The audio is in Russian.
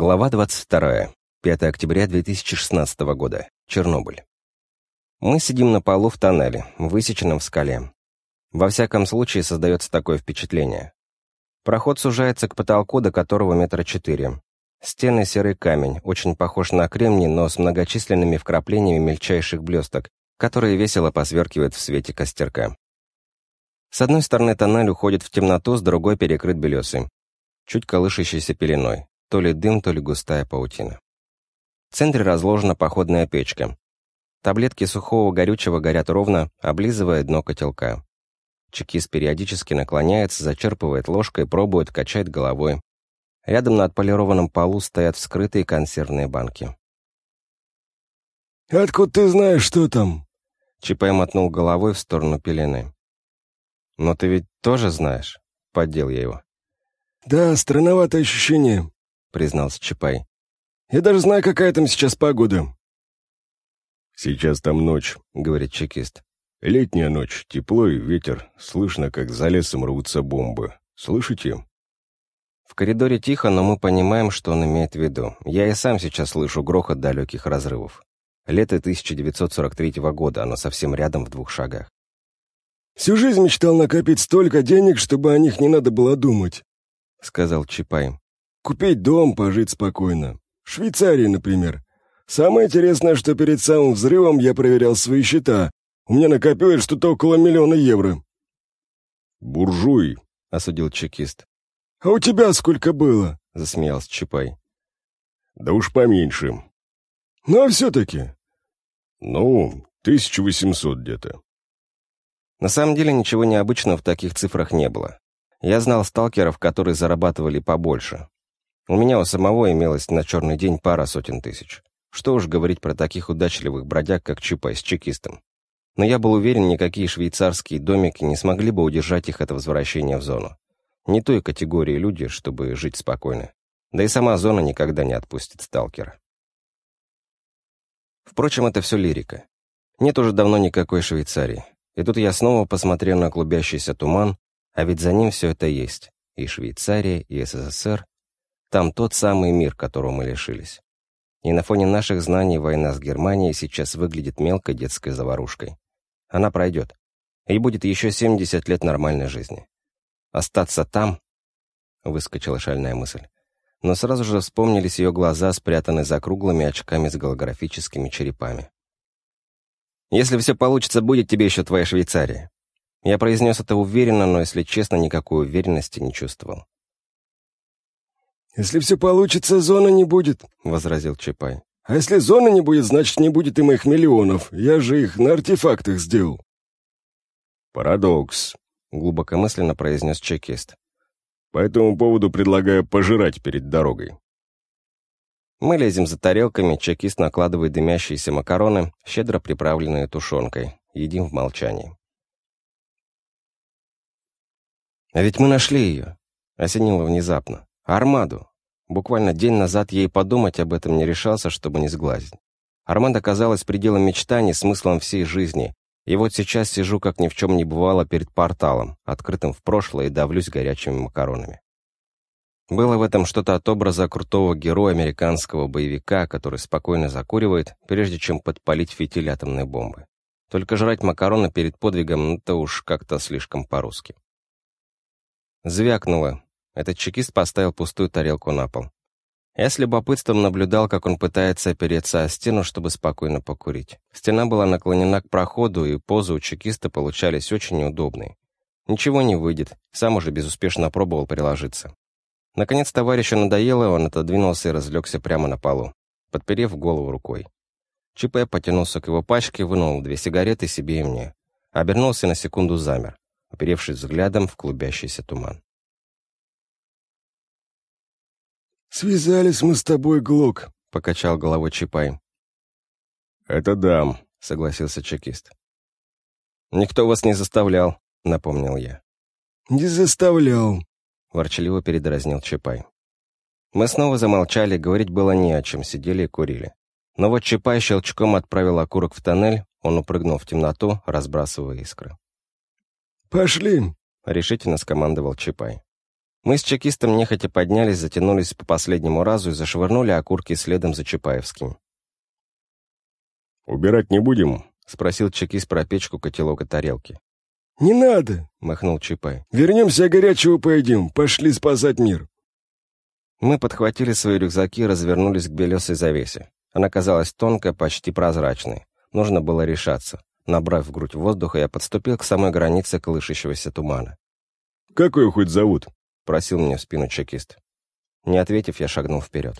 Глава 22. 5 октября 2016 года. Чернобыль. Мы сидим на полу в тоннеле, высеченном в скале. Во всяком случае, создается такое впечатление. Проход сужается к потолку, до которого метра четыре. Стены серый камень, очень похож на кремний, но с многочисленными вкраплениями мельчайших блесток, которые весело посверкивают в свете костерка. С одной стороны тоннель уходит в темноту, с другой перекрыт белесой, чуть колышащейся пеленой, то ли дым, то ли густая паутина. В центре разложена походная печка. Таблетки сухого горючего горят ровно, облизывая дно котелка. Чекист периодически наклоняется, зачерпывает ложкой, пробует, качает головой. Рядом на отполированном полу стоят вскрытые консервные банки. «Откуда ты знаешь, что там?» Чипай мотнул головой в сторону пелены. «Но ты ведь тоже знаешь?» — поддел я его. «Да, странноватое ощущение», — признался Чапай. «Я даже знаю, какая там сейчас погода». «Сейчас там ночь», — говорит чекист. «Летняя ночь, тепло и ветер. Слышно, как за лесом рвутся бомбы. Слышите?» В коридоре тихо, но мы понимаем, что он имеет в виду. Я и сам сейчас слышу грохот далеких разрывов. Лето 1943 года, оно совсем рядом в двух шагах. «Всю жизнь мечтал накопить столько денег, чтобы о них не надо было думать», — сказал Чапай. «Купить дом, пожить спокойно. В Швейцарии, например. Самое интересное, что перед самым взрывом я проверял свои счета. У меня накопилось что-то около миллиона евро». «Буржуй», — осудил чекист. «А у тебя сколько было?» — засмеялся Чапай. «Да уж поменьше». «Ну, а все-таки?» «Ну, 1800 где-то». На самом деле ничего необычного в таких цифрах не было. Я знал сталкеров, которые зарабатывали побольше. У меня у самого имелось на черный день пара сотен тысяч. Что уж говорить про таких удачливых бродяг, как Чипай с чекистом. Но я был уверен, никакие швейцарские домики не смогли бы удержать их от возвращения в зону. Не той категории люди, чтобы жить спокойно. Да и сама зона никогда не отпустит сталкера. Впрочем, это все лирика. Нет уже давно никакой Швейцарии. И тут я снова посмотрел на клубящийся туман, а ведь за ним все это есть. И Швейцария, и СССР. Там тот самый мир, которого мы лишились. И на фоне наших знаний война с Германией сейчас выглядит мелкой детской заварушкой. Она пройдет. И будет еще 70 лет нормальной жизни. Остаться там? Выскочила шальная мысль. Но сразу же вспомнились ее глаза, спрятанные за круглыми очками с голографическими черепами. «Если все получится, будет тебе еще твоя Швейцария». Я произнес это уверенно, но, если честно, никакой уверенности не чувствовал. «Если все получится, зона не будет», — возразил Чапай. «А если зона не будет, значит, не будет и моих миллионов. Я же их на артефактах сделал». «Парадокс», — глубокомысленно произнес чекист. «По этому поводу предлагаю пожирать перед дорогой». Мы лезем за тарелками, чекист накладывает дымящиеся макароны, щедро приправленные тушенкой. Едим в молчании. А ведь мы нашли ее. Осенило внезапно. Армаду. Буквально день назад ей подумать об этом не решался, чтобы не сглазить. Армада казалась пределом мечтаний, смыслом всей жизни. И вот сейчас сижу, как ни в чем не бывало, перед порталом, открытым в прошлое, и давлюсь горячими макаронами. Было в этом что-то от образа крутого героя американского боевика, который спокойно закуривает, прежде чем подпалить фитиль атомной бомбы. Только жрать макароны перед подвигом — это уж как-то слишком по-русски. Звякнуло. Этот чекист поставил пустую тарелку на пол. Я с любопытством наблюдал, как он пытается опереться о стену, чтобы спокойно покурить. Стена была наклонена к проходу, и позы у чекиста получались очень неудобные. Ничего не выйдет, сам уже безуспешно пробовал приложиться. Наконец товарищу надоело, он отодвинулся и разлегся прямо на полу, подперев голову рукой. ЧП потянулся к его пачке, вынул две сигареты себе и мне. Обернулся на секунду замер, уперевшись взглядом в клубящийся туман. «Связались мы с тобой, Глок», — покачал головой Чапай. «Это да», — согласился чекист. «Никто вас не заставлял», — напомнил я. «Не заставлял», — ворчаливо передразнил Чапай. Мы снова замолчали, говорить было не о чем, сидели и курили. Но вот Чапай щелчком отправил окурок в тоннель, он упрыгнул в темноту, разбрасывая искры. «Пошли!» — решительно скомандовал Чапай. Мы с чекистом нехотя поднялись, затянулись по последнему разу и зашвырнули окурки следом за Чапаевским. «Убирать не будем?» — спросил чекист про печку, котелок и тарелки. «Не надо!» — махнул Чапай. «Вернемся, горячего поедим. Пошли спасать мир». Мы подхватили свои рюкзаки и развернулись к белесой завесе. Она казалась тонкой, почти прозрачной. Нужно было решаться. Набрав в грудь воздуха, я подступил к самой границе колышащегося тумана. «Как ее хоть зовут?» — просил мне в спину чекист. Не ответив, я шагнул вперед.